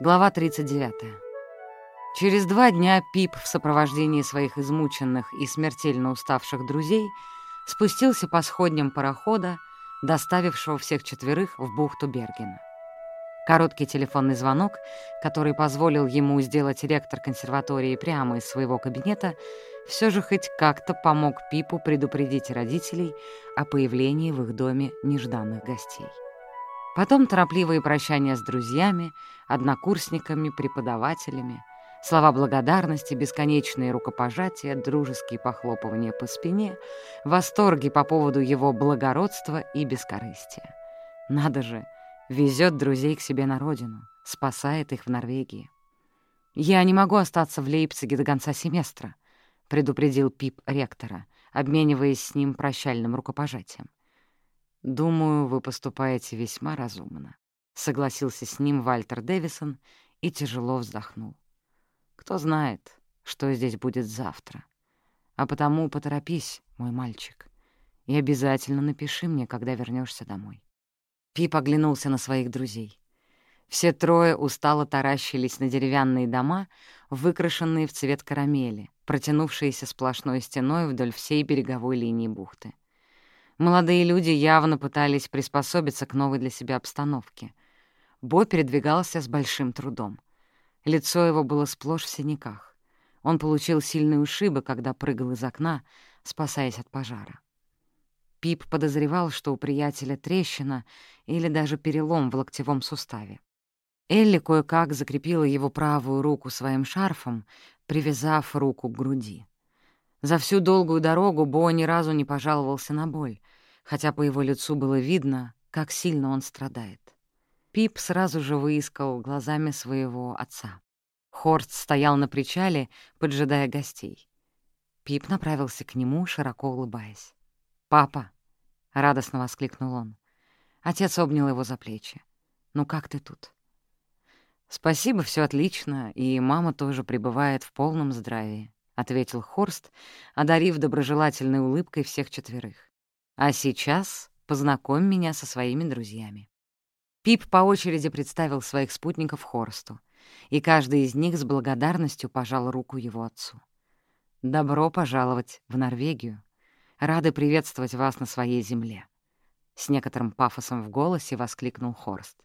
Глава 39. Через два дня Пип в сопровождении своих измученных и смертельно уставших друзей спустился по сходням парохода, доставившего всех четверых в бухту Бергена. Короткий телефонный звонок, который позволил ему сделать ректор консерватории прямо из своего кабинета, все же хоть как-то помог Пипу предупредить родителей о появлении в их доме нежданных гостей. Потом торопливые прощания с друзьями, однокурсниками, преподавателями, слова благодарности, бесконечные рукопожатия, дружеские похлопывания по спине, восторги по поводу его благородства и бескорыстия. Надо же, везет друзей к себе на родину, спасает их в Норвегии. «Я не могу остаться в Лейпциге до конца семестра», — предупредил Пип ректора, обмениваясь с ним прощальным рукопожатием. «Думаю, вы поступаете весьма разумно», — согласился с ним Вальтер Дэвисон и тяжело вздохнул. «Кто знает, что здесь будет завтра. А потому поторопись, мой мальчик, и обязательно напиши мне, когда вернешься домой». Пип оглянулся на своих друзей. Все трое устало таращились на деревянные дома, выкрашенные в цвет карамели, протянувшиеся сплошной стеной вдоль всей береговой линии бухты. Молодые люди явно пытались приспособиться к новой для себя обстановке. Бо передвигался с большим трудом. Лицо его было сплошь в синяках. Он получил сильные ушибы, когда прыгал из окна, спасаясь от пожара. Пип подозревал, что у приятеля трещина или даже перелом в локтевом суставе. Элли кое-как закрепила его правую руку своим шарфом, привязав руку к груди. За всю долгую дорогу Бо ни разу не пожаловался на боль, хотя по его лицу было видно, как сильно он страдает. Пип сразу же выискал глазами своего отца. Хорст стоял на причале, поджидая гостей. Пип направился к нему, широко улыбаясь. «Папа!» — радостно воскликнул он. Отец обнял его за плечи. «Ну как ты тут?» «Спасибо, все отлично, и мама тоже пребывает в полном здравии», ответил Хорст, одарив доброжелательной улыбкой всех четверых. «А сейчас познакомь меня со своими друзьями». Пип по очереди представил своих спутников Хорсту, и каждый из них с благодарностью пожал руку его отцу. «Добро пожаловать в Норвегию. Рады приветствовать вас на своей земле», — с некоторым пафосом в голосе воскликнул Хорст.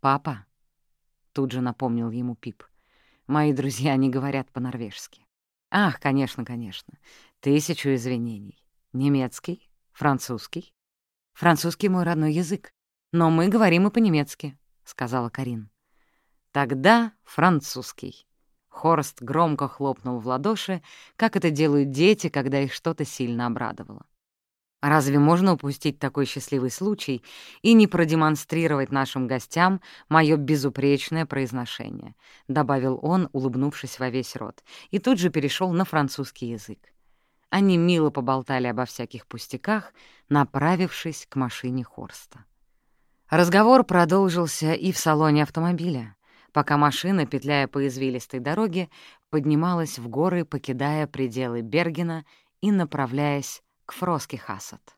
«Папа», — тут же напомнил ему Пип, — «мои друзья не говорят по-норвежски». Ах, конечно, конечно. Тысячу извинений. Немецкий? Французский? Французский — мой родной язык. Но мы говорим и по-немецки, — сказала Карин. Тогда французский. Хорст громко хлопнул в ладоши, как это делают дети, когда их что-то сильно обрадовало. Разве можно упустить такой счастливый случай и не продемонстрировать нашим гостям мое безупречное произношение?» — добавил он, улыбнувшись во весь рот, и тут же перешел на французский язык. Они мило поболтали обо всяких пустяках, направившись к машине Хорста. Разговор продолжился и в салоне автомобиля, пока машина, петляя по извилистой дороге, поднималась в горы, покидая пределы Бергена и направляясь к Фроске Хасад.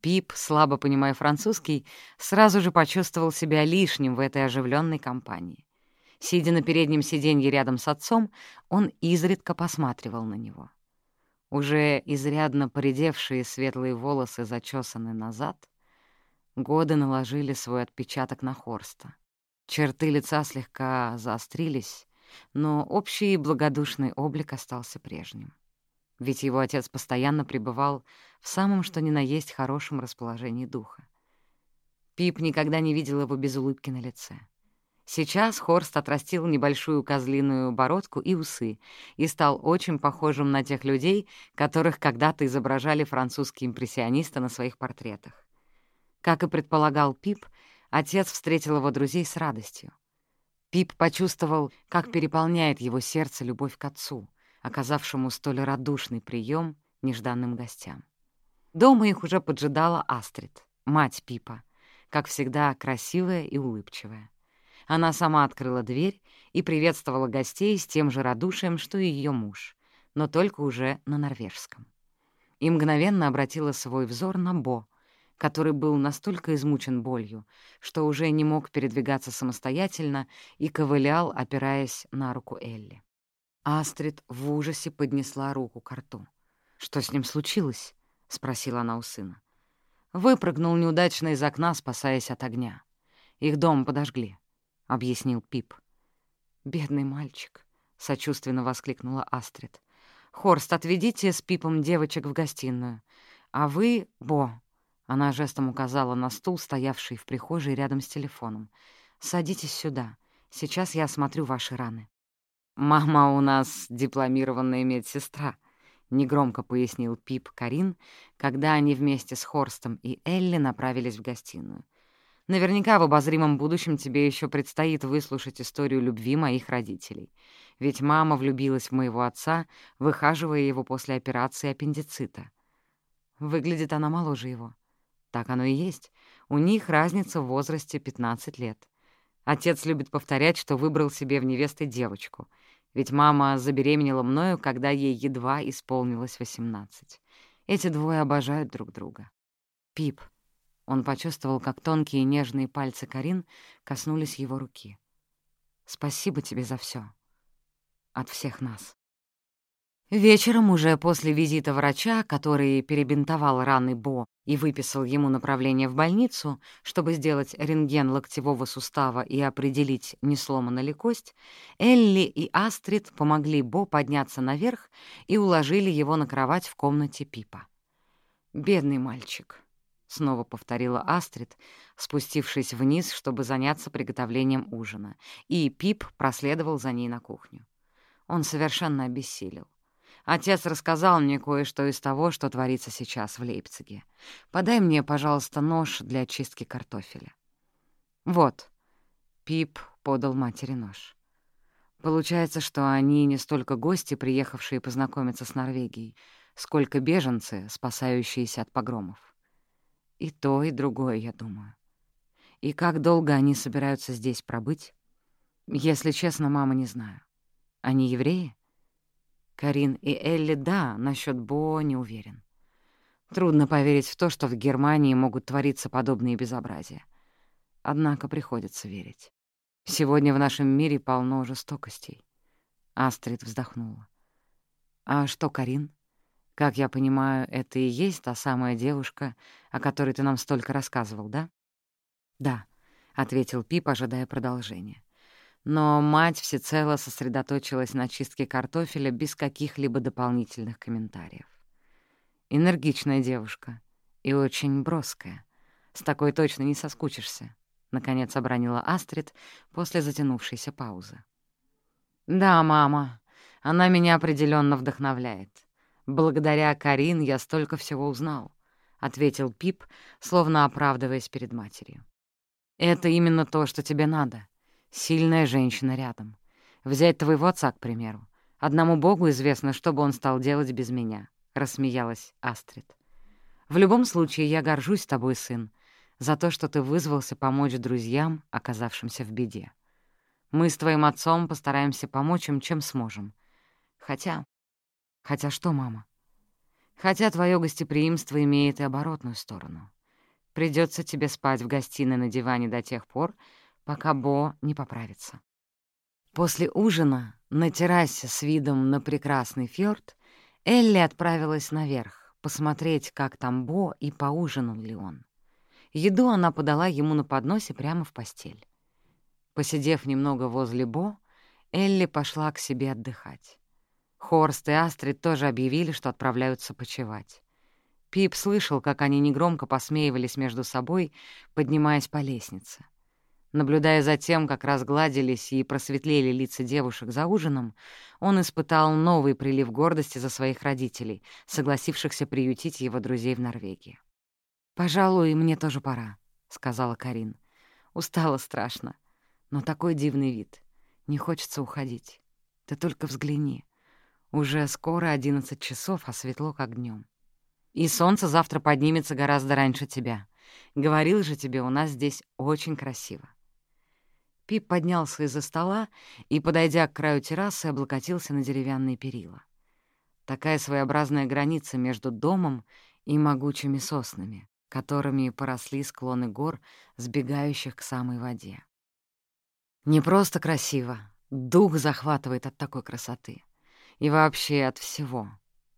Пип, слабо понимая французский, сразу же почувствовал себя лишним в этой оживленной компании. Сидя на переднем сиденье рядом с отцом, он изредка посматривал на него. Уже изрядно поредевшие светлые волосы зачесаны назад, годы наложили свой отпечаток на Хорста. Черты лица слегка заострились, но общий благодушный облик остался прежним ведь его отец постоянно пребывал в самом что ни на есть хорошем расположении духа. Пип никогда не видел его без улыбки на лице. Сейчас Хорст отрастил небольшую козлиную бородку и усы и стал очень похожим на тех людей, которых когда-то изображали французские импрессионисты на своих портретах. Как и предполагал Пип, отец встретил его друзей с радостью. Пип почувствовал, как переполняет его сердце любовь к отцу — оказавшему столь радушный прием нежданным гостям. Дома их уже поджидала Астрид, мать Пипа, как всегда красивая и улыбчивая. Она сама открыла дверь и приветствовала гостей с тем же радушием, что и ее муж, но только уже на норвежском. И мгновенно обратила свой взор на Бо, который был настолько измучен болью, что уже не мог передвигаться самостоятельно и ковылял, опираясь на руку Элли. Астрид в ужасе поднесла руку к рту. «Что с ним случилось?» — спросила она у сына. Выпрыгнул неудачно из окна, спасаясь от огня. Их дом подожгли, — объяснил Пип. «Бедный мальчик», — сочувственно воскликнула Астрид. «Хорст, отведите с Пипом девочек в гостиную. А вы, Бо...» Она жестом указала на стул, стоявший в прихожей рядом с телефоном. «Садитесь сюда. Сейчас я осмотрю ваши раны». «Мама у нас дипломированная медсестра», — негромко пояснил Пип Карин, когда они вместе с Хорстом и Элли направились в гостиную. «Наверняка в обозримом будущем тебе еще предстоит выслушать историю любви моих родителей. Ведь мама влюбилась в моего отца, выхаживая его после операции аппендицита. Выглядит она моложе его. Так оно и есть. У них разница в возрасте 15 лет. Отец любит повторять, что выбрал себе в невесты девочку — ведь мама забеременела мною, когда ей едва исполнилось восемнадцать. Эти двое обожают друг друга. Пип. Он почувствовал, как тонкие нежные пальцы Карин коснулись его руки. «Спасибо тебе за все. От всех нас». Вечером, уже после визита врача, который перебинтовал раны Бо и выписал ему направление в больницу, чтобы сделать рентген локтевого сустава и определить, не сломана ли кость, Элли и Астрид помогли Бо подняться наверх и уложили его на кровать в комнате Пипа. «Бедный мальчик», — снова повторила Астрид, спустившись вниз, чтобы заняться приготовлением ужина, и Пип проследовал за ней на кухню. Он совершенно обессилел. Отец рассказал мне кое-что из того, что творится сейчас в Лейпциге. Подай мне, пожалуйста, нож для чистки картофеля». «Вот». Пип подал матери нож. Получается, что они не столько гости, приехавшие познакомиться с Норвегией, сколько беженцы, спасающиеся от погромов. И то, и другое, я думаю. И как долго они собираются здесь пробыть? Если честно, мама, не знаю. Они евреи? Карин и Элли — да, насчет Бо не уверен. Трудно поверить в то, что в Германии могут твориться подобные безобразия. Однако приходится верить. Сегодня в нашем мире полно жестокостей. Астрид вздохнула. «А что, Карин? Как я понимаю, это и есть та самая девушка, о которой ты нам столько рассказывал, да?» «Да», — ответил Пип, ожидая продолжения но мать всецело сосредоточилась на чистке картофеля без каких-либо дополнительных комментариев. Энергичная девушка и очень броская. С такой точно не соскучишься, — наконец обронила Астрид после затянувшейся паузы. «Да, мама, она меня определенно вдохновляет. Благодаря Карин я столько всего узнал», — ответил Пип, словно оправдываясь перед матерью. «Это именно то, что тебе надо. Сильная женщина рядом. Взять твоего отца, к примеру. Одному богу известно, что бы он стал делать без меня», — рассмеялась Астрид. «В любом случае, я горжусь тобой, сын, за то, что ты вызвался помочь друзьям, оказавшимся в беде. Мы с твоим отцом постараемся помочь им, чем сможем. Хотя... Хотя что, мама? Хотя твое гостеприимство имеет и оборотную сторону. Придется тебе спать в гостиной на диване до тех пор, пока Бо не поправится. После ужина на террасе с видом на прекрасный фьорд Элли отправилась наверх посмотреть, как там Бо и поужинал ли он. Еду она подала ему на подносе прямо в постель. Посидев немного возле Бо, Элли пошла к себе отдыхать. Хорст и Астрид тоже объявили, что отправляются почевать. Пип слышал, как они негромко посмеивались между собой, поднимаясь по лестнице. Наблюдая за тем, как разгладились и просветлели лица девушек за ужином, он испытал новый прилив гордости за своих родителей, согласившихся приютить его друзей в Норвегии. «Пожалуй, мне тоже пора», — сказала Карин. «Устала страшно, но такой дивный вид. Не хочется уходить. Ты только взгляни. Уже скоро одиннадцать часов, а светло как днем. И солнце завтра поднимется гораздо раньше тебя. Говорил же тебе, у нас здесь очень красиво. Пип поднялся из-за стола и, подойдя к краю террасы, облокотился на деревянные перила. Такая своеобразная граница между домом и могучими соснами, которыми поросли склоны гор, сбегающих к самой воде. Не просто красиво, дух захватывает от такой красоты. И вообще от всего,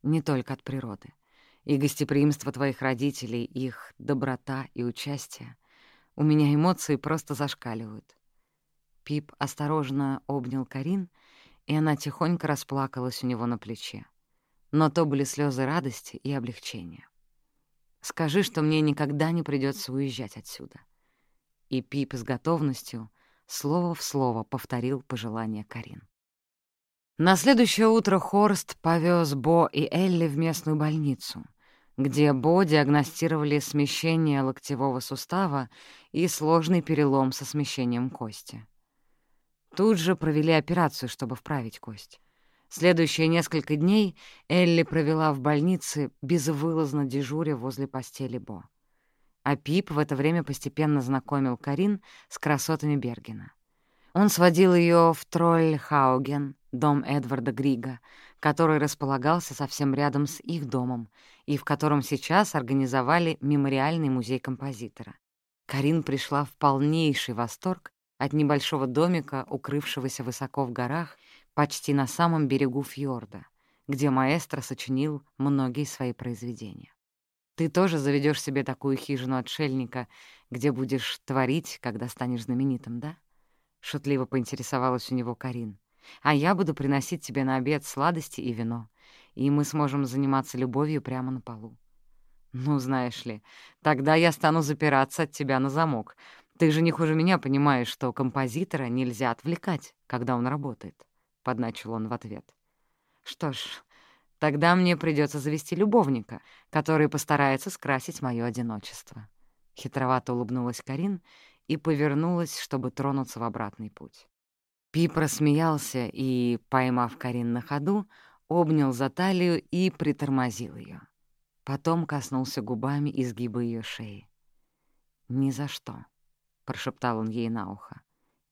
не только от природы. И гостеприимство твоих родителей, их доброта и участие. У меня эмоции просто зашкаливают. Пип осторожно обнял Карин, и она тихонько расплакалась у него на плече. Но то были слезы радости и облегчения. «Скажи, что мне никогда не придется уезжать отсюда». И Пип с готовностью, слово в слово, повторил пожелание Карин. На следующее утро Хорст повез Бо и Элли в местную больницу, где Бо диагностировали смещение локтевого сустава и сложный перелом со смещением кости. Тут же провели операцию, чтобы вправить кость. Следующие несколько дней Элли провела в больнице, безвылазно дежуря возле постели Бо. А Пип в это время постепенно знакомил Карин с красотами Бергена. Он сводил ее в Тролльхауген, дом Эдварда Грига, который располагался совсем рядом с их домом и в котором сейчас организовали мемориальный музей композитора. Карин пришла в полнейший восторг от небольшого домика, укрывшегося высоко в горах, почти на самом берегу фьорда, где маэстро сочинил многие свои произведения. Ты тоже заведешь себе такую хижину отшельника, где будешь творить, когда станешь знаменитым, да? Шутливо поинтересовалась у него Карин. А я буду приносить тебе на обед сладости и вино, и мы сможем заниматься любовью прямо на полу. Ну, знаешь ли, тогда я стану запираться от тебя на замок, ты же не хуже меня понимаешь, что композитора нельзя отвлекать, когда он работает», — подначил он в ответ. «Что ж, тогда мне придется завести любовника, который постарается скрасить мое одиночество». Хитровато улыбнулась Карин и повернулась, чтобы тронуться в обратный путь. Пип рассмеялся и, поймав Карин на ходу, обнял за талию и притормозил ее. Потом коснулся губами изгиба ее шеи. «Ни за что», — прошептал он ей на ухо.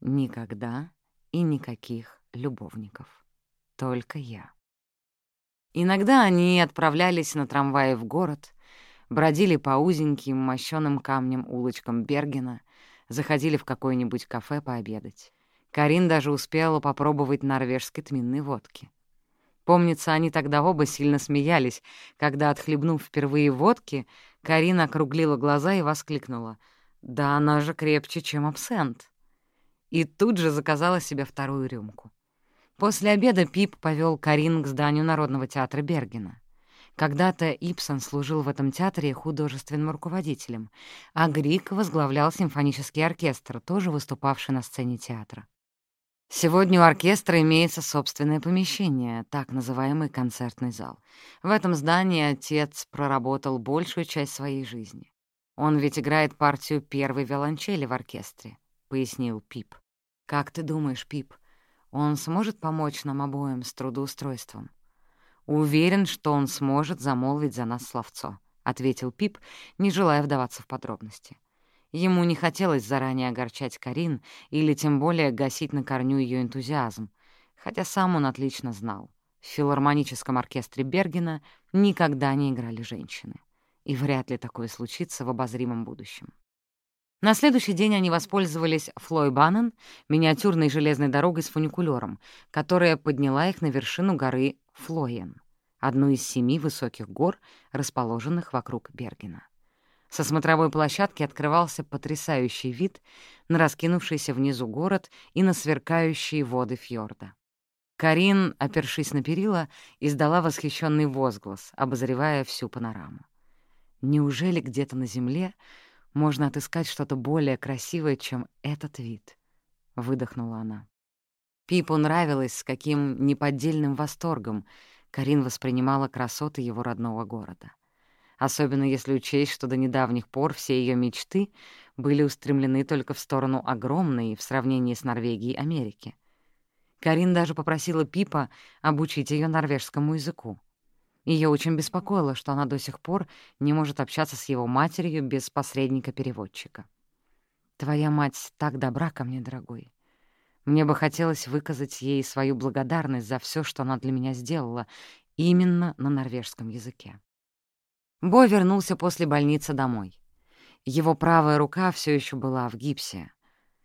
«Никогда и никаких любовников. Только я». Иногда они отправлялись на трамвае в город, бродили по узеньким мощёным камнем улочкам Бергена, заходили в какое-нибудь кафе пообедать. Карин даже успела попробовать норвежской тминной водки. Помнится, они тогда оба сильно смеялись, когда, отхлебнув впервые водки, Карин округлила глаза и воскликнула — да она же крепче, чем абсент. И тут же заказала себе вторую рюмку. После обеда Пип повел Карин к зданию Народного театра Бергена. Когда-то Ипсон служил в этом театре художественным руководителем, а Грик возглавлял симфонический оркестр, тоже выступавший на сцене театра. Сегодня у оркестра имеется собственное помещение, так называемый концертный зал. В этом здании отец проработал большую часть своей жизни. «Он ведь играет партию первой виолончели в оркестре», — пояснил Пип. «Как ты думаешь, Пип, он сможет помочь нам обоим с трудоустройством?» «Уверен, что он сможет замолвить за нас словцо», — ответил Пип, не желая вдаваться в подробности. Ему не хотелось заранее огорчать Карин или тем более гасить на корню ее энтузиазм, хотя сам он отлично знал. В филармоническом оркестре Бергена никогда не играли женщины и вряд ли такое случится в обозримом будущем. На следующий день они воспользовались Флой Баннен, миниатюрной железной дорогой с фуникулером, которая подняла их на вершину горы Флоен, одну из семи высоких гор, расположенных вокруг Бергена. Со смотровой площадки открывался потрясающий вид на раскинувшийся внизу город и на сверкающие воды фьорда. Карин, опершись на перила, издала восхищенный возглас, обозревая всю панораму. Неужели где-то на земле можно отыскать что-то более красивое, чем этот вид? Выдохнула она. Пипу нравилось, с каким неподдельным восторгом Карин воспринимала красоты его родного города. Особенно если учесть, что до недавних пор все ее мечты были устремлены только в сторону огромной в сравнении с Норвегией Америки. Карин даже попросила Пипа обучить ее норвежскому языку. Ее очень беспокоило, что она до сих пор не может общаться с его матерью без посредника-переводчика. «Твоя мать так добра ко мне, дорогой. Мне бы хотелось выказать ей свою благодарность за все, что она для меня сделала, именно на норвежском языке». Бо вернулся после больницы домой. Его правая рука все еще была в гипсе.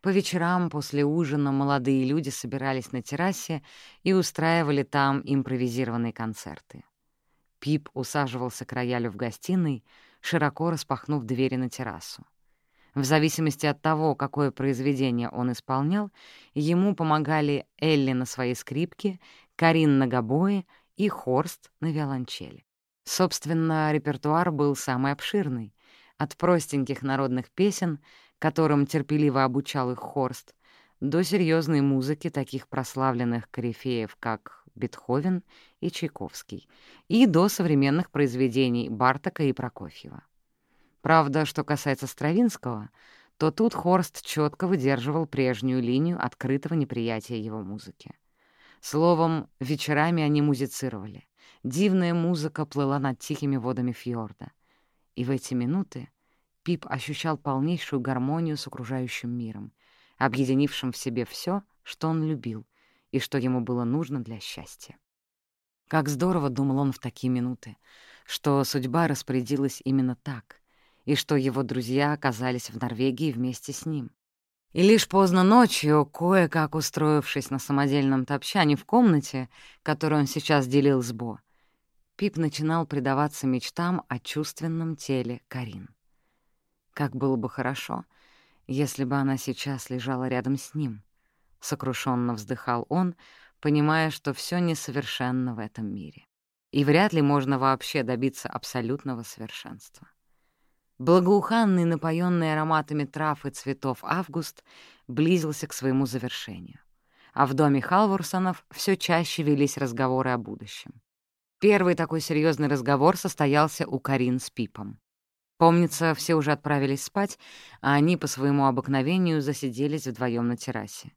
По вечерам после ужина молодые люди собирались на террасе и устраивали там импровизированные концерты. Пип усаживался к роялю в гостиной, широко распахнув двери на террасу. В зависимости от того, какое произведение он исполнял, ему помогали Элли на своей скрипке, Карин на гобое и Хорст на виолончели. Собственно, репертуар был самый обширный, от простеньких народных песен, которым терпеливо обучал их Хорст, до серьезной музыки таких прославленных корифеев, как Бетховен и Чайковский, и до современных произведений Бартака и Прокофьева. Правда, что касается Стравинского, то тут Хорст четко выдерживал прежнюю линию открытого неприятия его музыки. Словом, вечерами они музицировали. Дивная музыка плыла над тихими водами фьорда. И в эти минуты Пип ощущал полнейшую гармонию с окружающим миром, объединившим в себе все, что он любил и что ему было нужно для счастья. Как здорово, думал он в такие минуты, что судьба распорядилась именно так, и что его друзья оказались в Норвегии вместе с ним. И лишь поздно ночью, кое-как устроившись на самодельном топчане в комнате, которую он сейчас делил с Бо, Пип начинал предаваться мечтам о чувственном теле Карин. Как было бы хорошо, если бы она сейчас лежала рядом с ним. Сокрушенно вздыхал он, понимая, что все несовершенно в этом мире. И вряд ли можно вообще добиться абсолютного совершенства. Благоуханный, напоенный ароматами трав и цветов август близился к своему завершению. А в доме Халворсонов все чаще велись разговоры о будущем. Первый такой серьезный разговор состоялся у Карин с Пипом. Помнится, все уже отправились спать, а они по своему обыкновению засиделись вдвоем на террасе.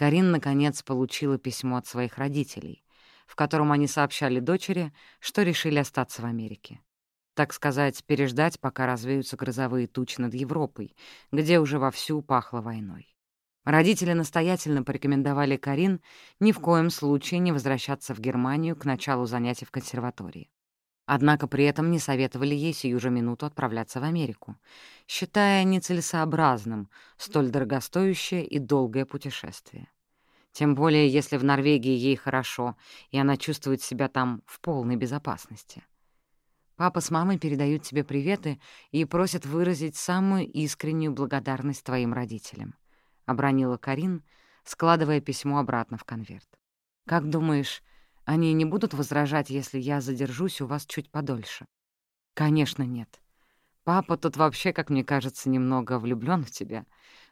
Карин, наконец, получила письмо от своих родителей, в котором они сообщали дочери, что решили остаться в Америке так сказать, переждать, пока развеются грозовые тучи над Европой, где уже вовсю пахло войной. Родители настоятельно порекомендовали Карин ни в коем случае не возвращаться в Германию к началу занятий в консерватории. Однако при этом не советовали ей сию же минуту отправляться в Америку, считая нецелесообразным столь дорогостоящее и долгое путешествие. Тем более, если в Норвегии ей хорошо, и она чувствует себя там в полной безопасности. Папа с мамой передают тебе приветы и просят выразить самую искреннюю благодарность твоим родителям», — обронила Карин, складывая письмо обратно в конверт. «Как думаешь, они не будут возражать, если я задержусь у вас чуть подольше?» «Конечно, нет. Папа тут вообще, как мне кажется, немного влюблён в тебя.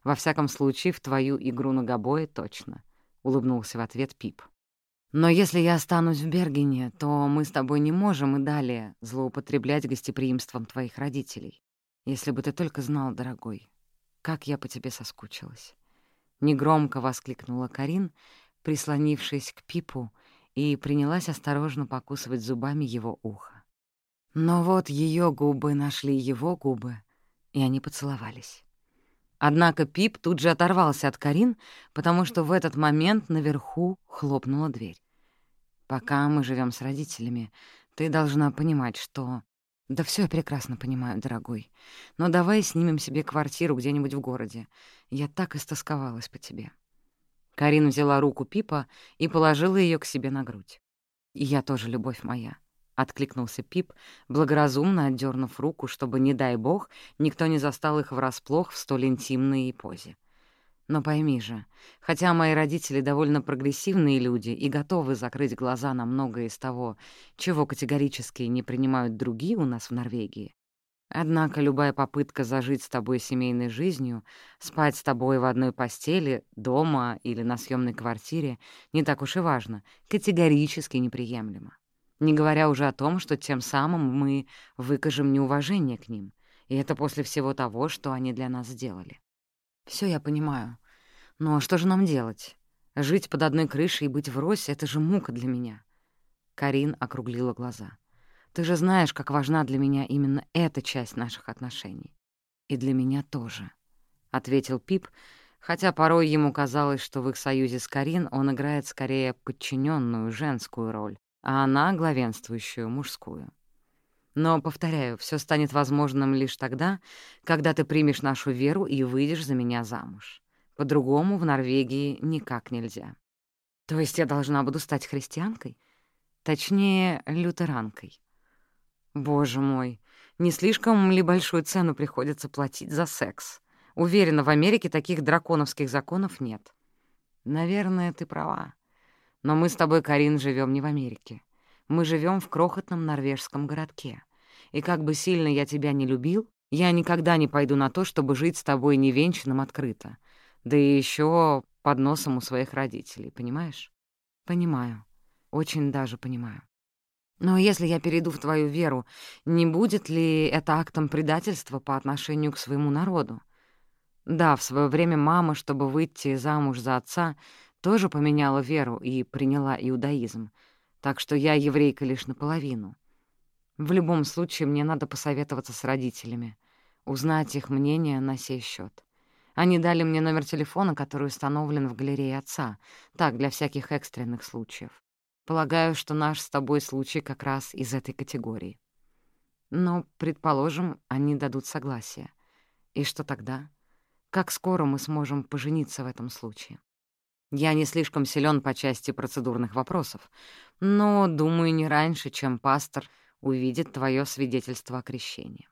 Во всяком случае, в твою игру на гобое точно», — улыбнулся в ответ Пип. Но если я останусь в Бергене, то мы с тобой не можем и далее злоупотреблять гостеприимством твоих родителей. Если бы ты только знал, дорогой, как я по тебе соскучилась. Негромко воскликнула Карин, прислонившись к Пипу, и принялась осторожно покусывать зубами его ухо. Но вот ее губы нашли его губы, и они поцеловались. Однако Пип тут же оторвался от Карин, потому что в этот момент наверху хлопнула дверь. «Пока мы живем с родителями, ты должна понимать, что...» «Да все я прекрасно понимаю, дорогой. Но давай снимем себе квартиру где-нибудь в городе. Я так истосковалась по тебе». Карин взяла руку Пипа и положила ее к себе на грудь. «И я тоже, любовь моя. — откликнулся Пип, благоразумно отдернув руку, чтобы, не дай бог, никто не застал их врасплох в столь интимной позе. Но пойми же, хотя мои родители довольно прогрессивные люди и готовы закрыть глаза на многое из того, чего категорически не принимают другие у нас в Норвегии, однако любая попытка зажить с тобой семейной жизнью, спать с тобой в одной постели, дома или на съемной квартире, не так уж и важно, категорически неприемлема не говоря уже о том, что тем самым мы выкажем неуважение к ним, и это после всего того, что они для нас сделали. Все я понимаю. Но что же нам делать? Жить под одной крышей и быть врозь — это же мука для меня. Карин округлила глаза. Ты же знаешь, как важна для меня именно эта часть наших отношений. И для меня тоже, — ответил Пип, хотя порой ему казалось, что в их союзе с Карин он играет скорее подчиненную женскую роль, а она — главенствующую мужскую. Но, повторяю, все станет возможным лишь тогда, когда ты примешь нашу веру и выйдешь за меня замуж. По-другому в Норвегии никак нельзя. То есть я должна буду стать христианкой? Точнее, лютеранкой. Боже мой, не слишком ли большую цену приходится платить за секс? Уверена, в Америке таких драконовских законов нет. Наверное, ты права. Но мы с тобой, Карин, живем не в Америке. Мы живем в крохотном норвежском городке. И как бы сильно я тебя не любил, я никогда не пойду на то, чтобы жить с тобой невенчанным открыто. Да и еще под носом у своих родителей, понимаешь? Понимаю. Очень даже понимаю. Но если я перейду в твою веру, не будет ли это актом предательства по отношению к своему народу? Да, в свое время мама, чтобы выйти замуж за отца, тоже поменяла веру и приняла иудаизм, так что я еврейка лишь наполовину. В любом случае мне надо посоветоваться с родителями, узнать их мнение на сей счет. Они дали мне номер телефона, который установлен в галерее отца, так, для всяких экстренных случаев. Полагаю, что наш с тобой случай как раз из этой категории. Но, предположим, они дадут согласие. И что тогда? Как скоро мы сможем пожениться в этом случае? Я не слишком силен по части процедурных вопросов, но, думаю, не раньше, чем пастор увидит твое свидетельство о крещении.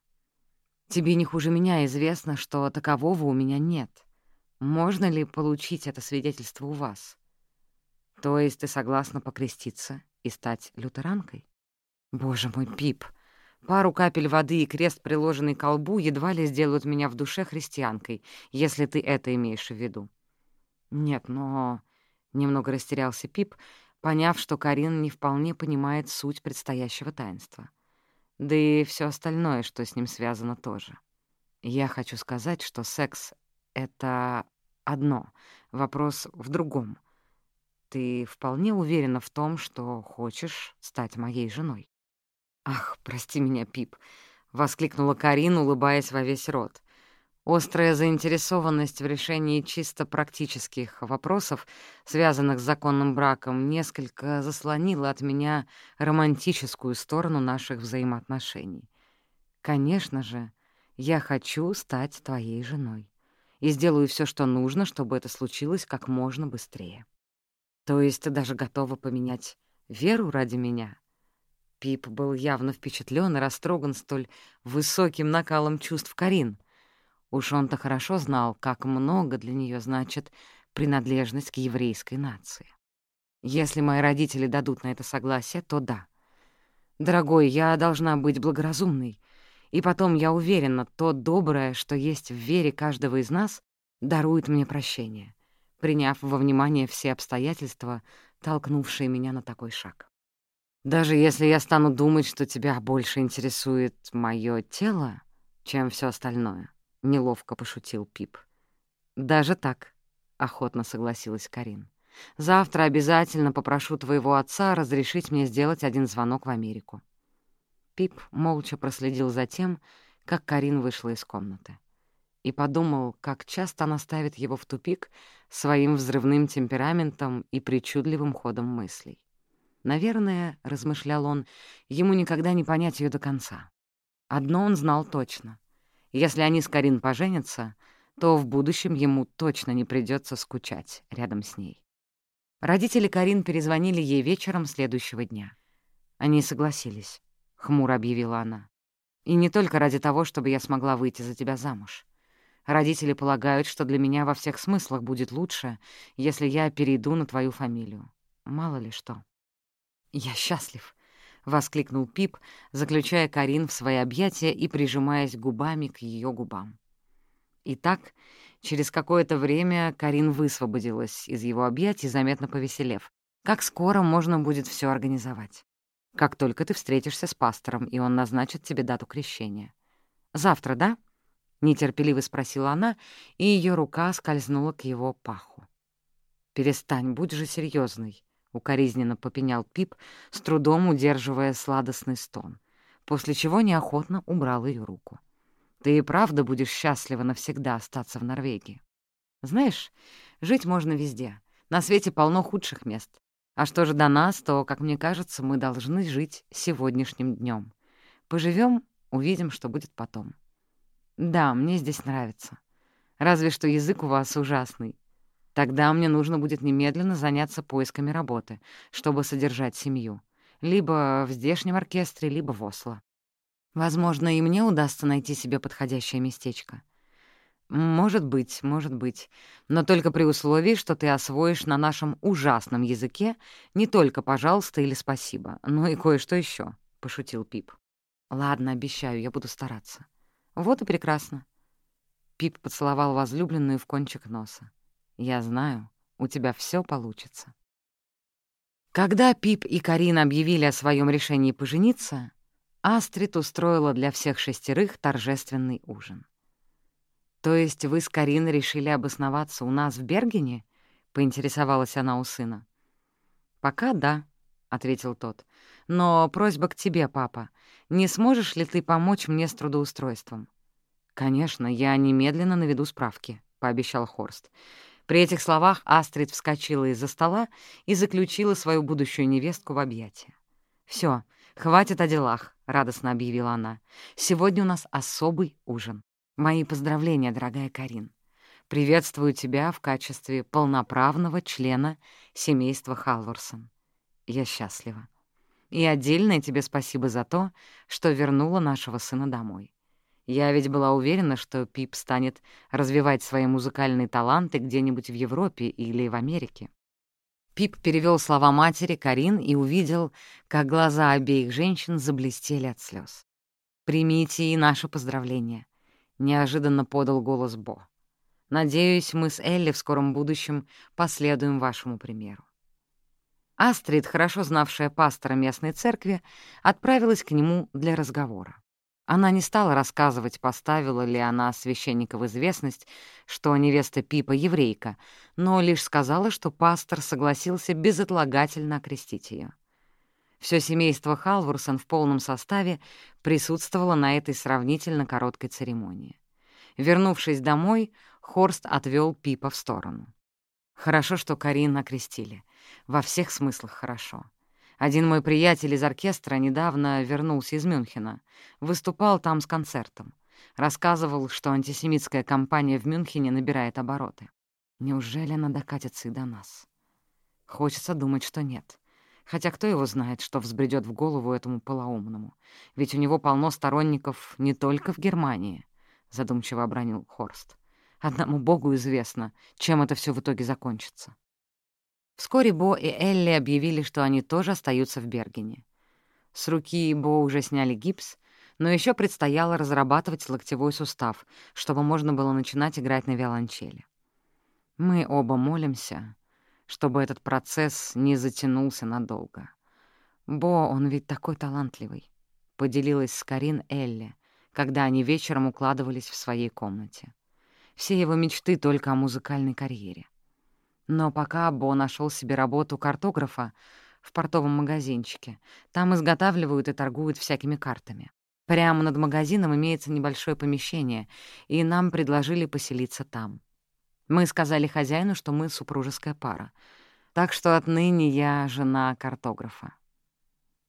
Тебе не хуже меня известно, что такового у меня нет. Можно ли получить это свидетельство у вас? То есть ты согласна покреститься и стать лютеранкой? Боже мой, Пип, пару капель воды и крест, приложенный к колбу, едва ли сделают меня в душе христианкой, если ты это имеешь в виду. Нет, но... Немного растерялся Пип, поняв, что Карин не вполне понимает суть предстоящего таинства. Да и все остальное, что с ним связано, тоже. Я хочу сказать, что секс — это одно, вопрос в другом. Ты вполне уверена в том, что хочешь стать моей женой? «Ах, прости меня, Пип!» — воскликнула Карин, улыбаясь во весь рот. Острая заинтересованность в решении чисто практических вопросов, связанных с законным браком, несколько заслонила от меня романтическую сторону наших взаимоотношений. Конечно же, я хочу стать твоей женой и сделаю все, что нужно, чтобы это случилось как можно быстрее. То есть ты даже готова поменять веру ради меня? Пип был явно впечатлен и растроган столь высоким накалом чувств Карин. Уж он-то хорошо знал, как много для нее значит принадлежность к еврейской нации. Если мои родители дадут на это согласие, то да. Дорогой, я должна быть благоразумной. И потом, я уверена, то доброе, что есть в вере каждого из нас, дарует мне прощение приняв во внимание все обстоятельства, толкнувшие меня на такой шаг. Даже если я стану думать, что тебя больше интересует мое тело, чем все остальное, — неловко пошутил Пип. «Даже так», — охотно согласилась Карин. «Завтра обязательно попрошу твоего отца разрешить мне сделать один звонок в Америку». Пип молча проследил за тем, как Карин вышла из комнаты и подумал, как часто она ставит его в тупик своим взрывным темпераментом и причудливым ходом мыслей. Наверное, — размышлял он, — ему никогда не понять ее до конца. Одно он знал точно. Если они с Карин поженятся, то в будущем ему точно не придется скучать рядом с ней. Родители Карин перезвонили ей вечером следующего дня. Они согласились, — хмуро объявила она. «И не только ради того, чтобы я смогла выйти за тебя замуж. Родители полагают, что для меня во всех смыслах будет лучше, если я перейду на твою фамилию. Мало ли что. «Я счастлив», — воскликнул Пип, заключая Карин в свои объятия и прижимаясь губами к ее губам. Итак, через какое-то время Карин высвободилась из его объятий, заметно повеселев. «Как скоро можно будет все организовать? Как только ты встретишься с пастором, и он назначит тебе дату крещения. Завтра, да?» — нетерпеливо спросила она, и ее рука скользнула к его паху. «Перестань, будь же серьезный, укоризненно попенял Пип, с трудом удерживая сладостный стон, после чего неохотно убрал ее руку. «Ты и правда будешь счастлива навсегда остаться в Норвегии. Знаешь, жить можно везде, на свете полно худших мест. А что же до нас, то, как мне кажется, мы должны жить сегодняшним днем. Поживем, увидим, что будет потом. Да, мне здесь нравится. Разве что язык у вас ужасный. Тогда мне нужно будет немедленно заняться поисками работы, чтобы содержать семью. Либо в здешнем оркестре, либо в Осло. Возможно, и мне удастся найти себе подходящее местечко. Может быть, может быть. Но только при условии, что ты освоишь на нашем ужасном языке не только «пожалуйста» или «спасибо», но и кое-что еще, пошутил Пип. «Ладно, обещаю, я буду стараться». «Вот и прекрасно». Пип поцеловал возлюбленную в кончик носа. Я знаю, у тебя все получится. Когда Пип и Карин объявили о своем решении пожениться, Астрид устроила для всех шестерых торжественный ужин. «То есть вы с Карин решили обосноваться у нас в Бергене?» — поинтересовалась она у сына. «Пока да», — ответил тот. «Но просьба к тебе, папа. Не сможешь ли ты помочь мне с трудоустройством?» «Конечно, я немедленно наведу справки», — пообещал Хорст. При этих словах Астрид вскочила из-за стола и заключила свою будущую невестку в объятия. «Всё, хватит о делах», — радостно объявила она. «Сегодня у нас особый ужин. Мои поздравления, дорогая Карин. Приветствую тебя в качестве полноправного члена семейства Халворсон. Я счастлива. И отдельное тебе спасибо за то, что вернула нашего сына домой. Я ведь была уверена, что Пип станет развивать свои музыкальные таланты где-нибудь в Европе или в Америке. Пип перевел слова матери Карин и увидел, как глаза обеих женщин заблестели от слез. «Примите и наше поздравление», — неожиданно подал голос Бо. «Надеюсь, мы с Элли в скором будущем последуем вашему примеру». Астрид, хорошо знавшая пастора местной церкви, отправилась к нему для разговора. Она не стала рассказывать, поставила ли она священника в известность, что невеста Пипа — еврейка, но лишь сказала, что пастор согласился безотлагательно окрестить ее. Все семейство Халворсон в полном составе присутствовало на этой сравнительно короткой церемонии. Вернувшись домой, Хорст отвел Пипа в сторону. Хорошо, что Карин окрестили. Во всех смыслах хорошо. Один мой приятель из оркестра недавно вернулся из Мюнхена. Выступал там с концертом. Рассказывал, что антисемитская кампания в Мюнхене набирает обороты. Неужели она докатится и до нас? Хочется думать, что нет. Хотя кто его знает, что взбредет в голову этому полоумному? Ведь у него полно сторонников не только в Германии, — задумчиво обронил Хорст. Одному богу известно, чем это все в итоге закончится. Вскоре Бо и Элли объявили, что они тоже остаются в Бергене. С руки Бо уже сняли гипс, но еще предстояло разрабатывать локтевой сустав, чтобы можно было начинать играть на виолончели. Мы оба молимся, чтобы этот процесс не затянулся надолго. Бо, он ведь такой талантливый, — поделилась с Карин Элли, когда они вечером укладывались в своей комнате. Все его мечты только о музыкальной карьере. Но пока Бо нашел себе работу картографа в портовом магазинчике, там изготавливают и торгуют всякими картами. Прямо над магазином имеется небольшое помещение, и нам предложили поселиться там. Мы сказали хозяину, что мы супружеская пара. Так что отныне я жена картографа.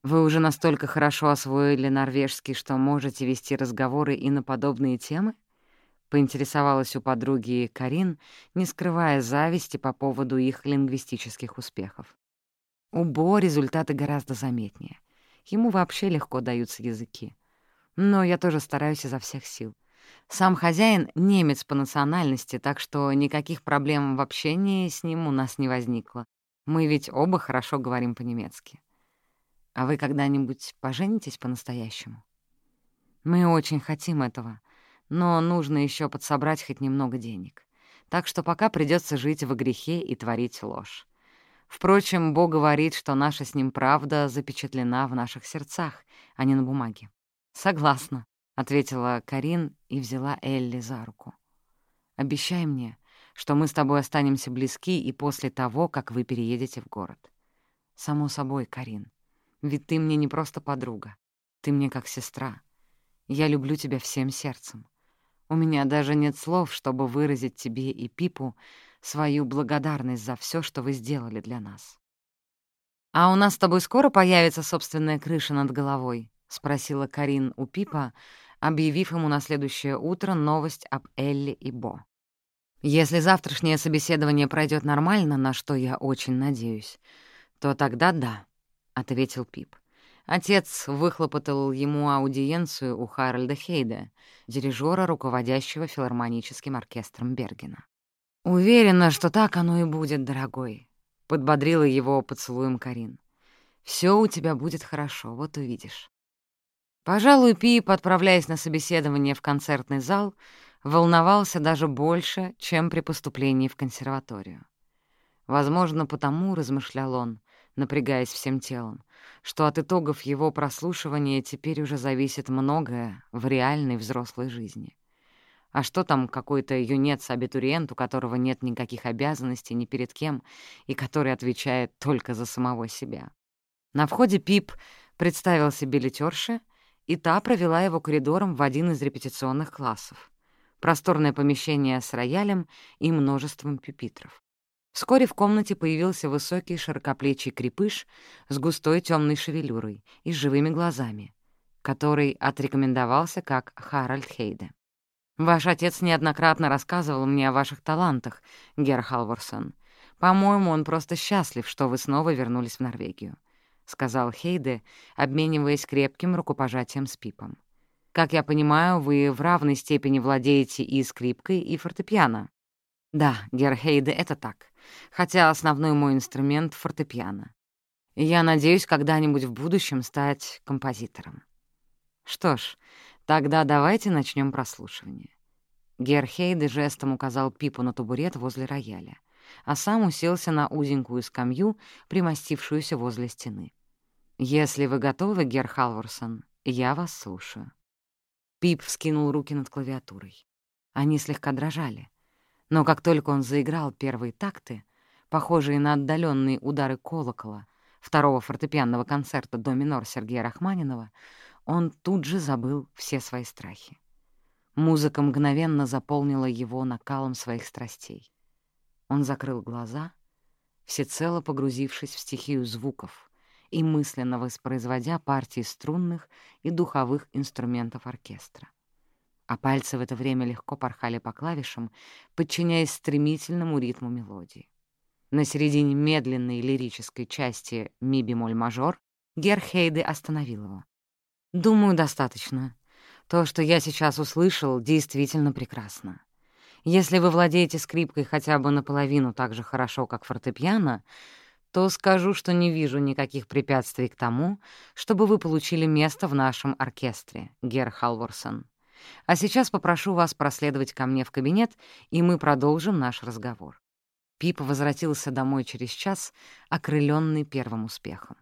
Вы уже настолько хорошо освоили норвежский, что можете вести разговоры и на подобные темы? — поинтересовалась у подруги Карин, не скрывая зависти по поводу их лингвистических успехов. У Бо результаты гораздо заметнее. Ему вообще легко даются языки. Но я тоже стараюсь изо всех сил. Сам хозяин — немец по национальности, так что никаких проблем в общении с ним у нас не возникло. Мы ведь оба хорошо говорим по-немецки. А вы когда-нибудь поженитесь по-настоящему? Мы очень хотим этого, но нужно еще подсобрать хоть немного денег. Так что пока придется жить во грехе и творить ложь. Впрочем, Бог говорит, что наша с ним правда запечатлена в наших сердцах, а не на бумаге. «Согласна», — ответила Карин и взяла Элли за руку. «Обещай мне, что мы с тобой останемся близки и после того, как вы переедете в город». «Само собой, Карин. Ведь ты мне не просто подруга. Ты мне как сестра. Я люблю тебя всем сердцем. У меня даже нет слов, чтобы выразить тебе и Пипу свою благодарность за все, что вы сделали для нас. «А у нас с тобой скоро появится собственная крыша над головой?» — спросила Карин у Пипа, объявив ему на следующее утро новость об Элли и Бо. «Если завтрашнее собеседование пройдет нормально, на что я очень надеюсь, то тогда да», — ответил Пип. Отец выхлопотал ему аудиенцию у Харальда Хейда, дирижера, руководящего филармоническим оркестром Бергена. «Уверена, что так оно и будет, дорогой», — подбодрила его поцелуем Карин. «Всё у тебя будет хорошо, вот увидишь». Пожалуй, Пип, отправляясь на собеседование в концертный зал, волновался даже больше, чем при поступлении в консерваторию. Возможно, потому, — размышлял он, напрягаясь всем телом, что от итогов его прослушивания теперь уже зависит многое в реальной взрослой жизни. А что там какой-то юнец-абитуриент, у которого нет никаких обязанностей ни перед кем и который отвечает только за самого себя? На входе Пип представился билетерше, и та провела его коридором в один из репетиционных классов. Просторное помещение с роялем и множеством пюпитров. Вскоре в комнате появился высокий широкоплечий крепыш с густой темной шевелюрой и живыми глазами, который отрекомендовался как Харальд Хейде. «Ваш отец неоднократно рассказывал мне о ваших талантах, Гер Халворсон. По-моему, он просто счастлив, что вы снова вернулись в Норвегию», — сказал Хейде, обмениваясь крепким рукопожатием с Пипом. «Как я понимаю, вы в равной степени владеете и скрипкой, и фортепиано». «Да, Гер Хейде, это так хотя основной мой инструмент — фортепиано. И я надеюсь когда-нибудь в будущем стать композитором. Что ж, тогда давайте начнем прослушивание. Герхейде жестом указал Пипу на табурет возле рояля, а сам уселся на узенькую скамью, примостившуюся возле стены. «Если вы готовы, Гер Халворсон, я вас слушаю». Пип вскинул руки над клавиатурой. Они слегка дрожали — но как только он заиграл первые такты, похожие на отдаленные удары колокола второго фортепианного концерта до минор Сергея Рахманинова, он тут же забыл все свои страхи. Музыка мгновенно заполнила его накалом своих страстей. Он закрыл глаза, всецело погрузившись в стихию звуков и мысленно воспроизводя партии струнных и духовых инструментов оркестра а пальцы в это время легко порхали по клавишам, подчиняясь стремительному ритму мелодии. На середине медленной лирической части ми-бемоль-мажор Герхейде остановил его. «Думаю, достаточно. То, что я сейчас услышал, действительно прекрасно. Если вы владеете скрипкой хотя бы наполовину так же хорошо, как фортепиано, то скажу, что не вижу никаких препятствий к тому, чтобы вы получили место в нашем оркестре, Гер Халворсон. А сейчас попрошу вас проследовать ко мне в кабинет, и мы продолжим наш разговор». Пип возвратился домой через час, окрыленный первым успехом.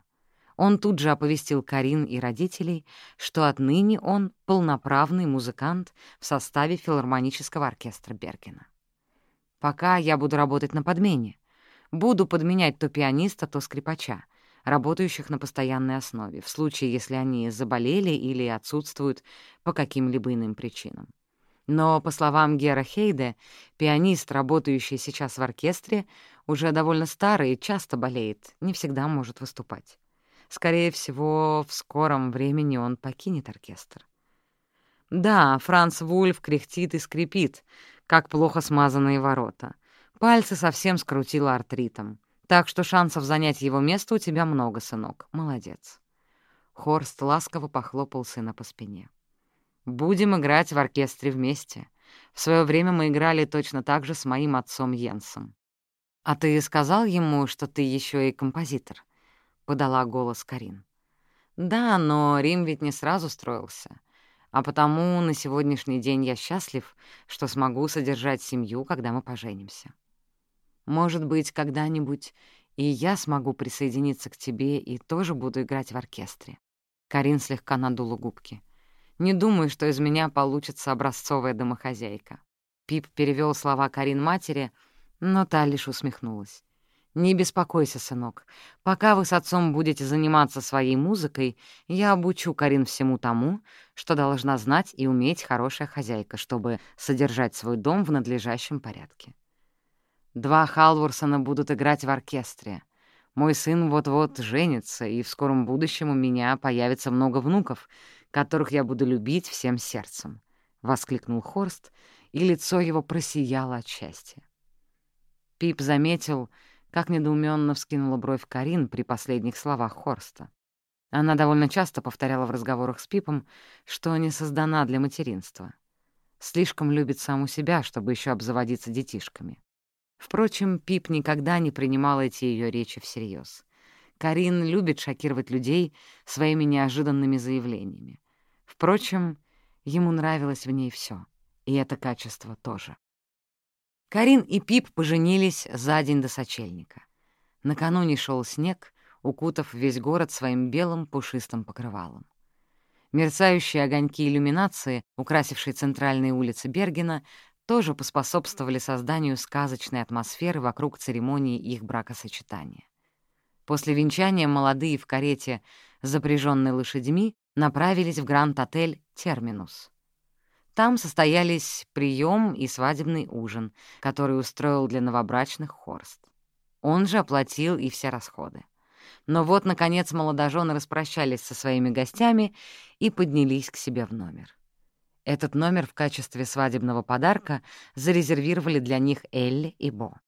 Он тут же оповестил Карин и родителей, что отныне он полноправный музыкант в составе филармонического оркестра Бергена. «Пока я буду работать на подмене. Буду подменять то пианиста, то скрипача, работающих на постоянной основе, в случае, если они заболели или отсутствуют по каким-либо иным причинам. Но, по словам Гера Хейде, пианист, работающий сейчас в оркестре, уже довольно старый и часто болеет, не всегда может выступать. Скорее всего, в скором времени он покинет оркестр. Да, Франц Вульф кряхтит и скрипит, как плохо смазанные ворота. Пальцы совсем скрутило артритом. Так что шансов занять его место у тебя много, сынок. Молодец». Хорст ласково похлопал сына по спине. «Будем играть в оркестре вместе. В свое время мы играли точно так же с моим отцом Йенсом». «А ты сказал ему, что ты еще и композитор?» — подала голос Карин. «Да, но Рим ведь не сразу строился. А потому на сегодняшний день я счастлив, что смогу содержать семью, когда мы поженимся». Может быть, когда-нибудь и я смогу присоединиться к тебе и тоже буду играть в оркестре». Карин слегка надула губки. «Не думаю, что из меня получится образцовая домохозяйка». Пип перевел слова Карин матери, но та лишь усмехнулась. «Не беспокойся, сынок. Пока вы с отцом будете заниматься своей музыкой, я обучу Карин всему тому, что должна знать и уметь хорошая хозяйка, чтобы содержать свой дом в надлежащем порядке. Два Халворсона будут играть в оркестре. Мой сын вот-вот женится, и в скором будущем у меня появится много внуков, которых я буду любить всем сердцем», — воскликнул Хорст, и лицо его просияло от счастья. Пип заметил, как недоуменно вскинула бровь Карин при последних словах Хорста. Она довольно часто повторяла в разговорах с Пипом, что не создана для материнства. Слишком любит саму себя, чтобы еще обзаводиться детишками. Впрочем, Пип никогда не принимал эти ее речи всерьез. Карин любит шокировать людей своими неожиданными заявлениями. Впрочем, ему нравилось в ней все, и это качество тоже. Карин и Пип поженились за день до сочельника. Накануне шел снег, укутав весь город своим белым пушистым покрывалом. Мерцающие огоньки иллюминации, украсившие центральные улицы Бергена, тоже поспособствовали созданию сказочной атмосферы вокруг церемонии их бракосочетания. После венчания молодые в карете, запряженной лошадьми, направились в гранд-отель «Терминус». Там состоялись прием и свадебный ужин, который устроил для новобрачных Хорст. Он же оплатил и все расходы. Но вот, наконец, молодожены распрощались со своими гостями и поднялись к себе в номер. Этот номер в качестве свадебного подарка зарезервировали для них Элли и Бо.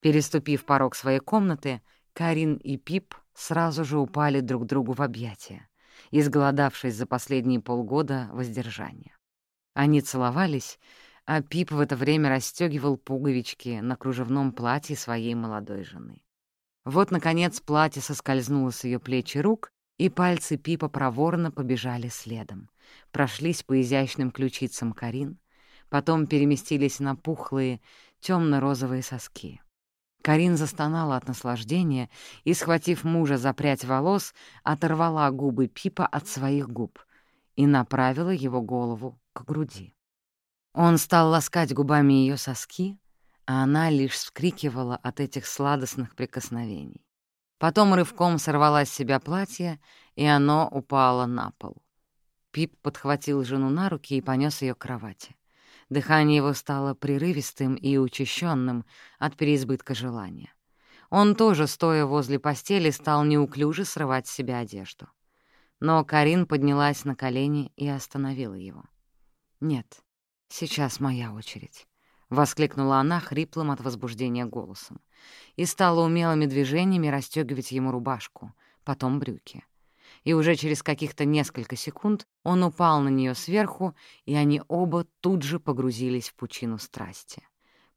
Переступив порог своей комнаты, Карин и Пип сразу же упали друг другу в объятия, изголодавшись за последние полгода воздержания. Они целовались, а Пип в это время расстегивал пуговички на кружевном платье своей молодой жены. Вот, наконец, платье соскользнуло с ее плеч и рук, и пальцы Пипа проворно побежали следом, прошлись по изящным ключицам Карин, потом переместились на пухлые темно-розовые соски. Карин застонала от наслаждения и, схватив мужа за прядь волос, оторвала губы Пипа от своих губ и направила его голову к груди. Он стал ласкать губами ее соски, а она лишь вскрикивала от этих сладостных прикосновений. Потом рывком сорвала с себя платье, и оно упало на пол. Пип подхватил жену на руки и понес ее к кровати. Дыхание его стало прерывистым и учащенным от переизбытка желания. Он тоже, стоя возле постели, стал неуклюже срывать с себя одежду. Но Карин поднялась на колени и остановила его. «Нет, сейчас моя очередь», — воскликнула она хриплым от возбуждения голосом и стала умелыми движениями расстегивать ему рубашку, потом брюки. И уже через каких-то несколько секунд он упал на нее сверху, и они оба тут же погрузились в пучину страсти.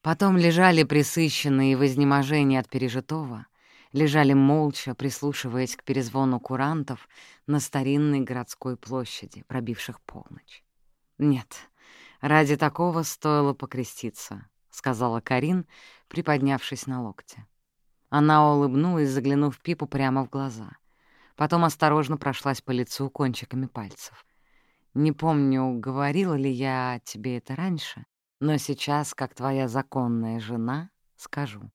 Потом лежали присыщенные в изнеможении от пережитого, лежали молча, прислушиваясь к перезвону курантов на старинной городской площади, пробивших полночь. «Нет, ради такого стоило покреститься», — сказала Карин, приподнявшись на локте. Она улыбнулась, заглянув Пипу прямо в глаза. Потом осторожно прошлась по лицу кончиками пальцев. «Не помню, говорила ли я тебе это раньше, но сейчас, как твоя законная жена, скажу.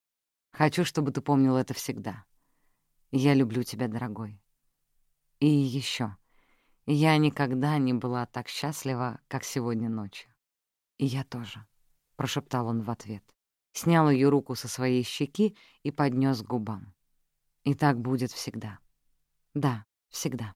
Хочу, чтобы ты помнил это всегда. Я люблю тебя, дорогой. И еще. Я никогда не была так счастлива, как сегодня ночью. И я тоже, — прошептал он в ответ. Снял ее руку со своей щеки и поднес к губам. И так будет всегда. Да, всегда.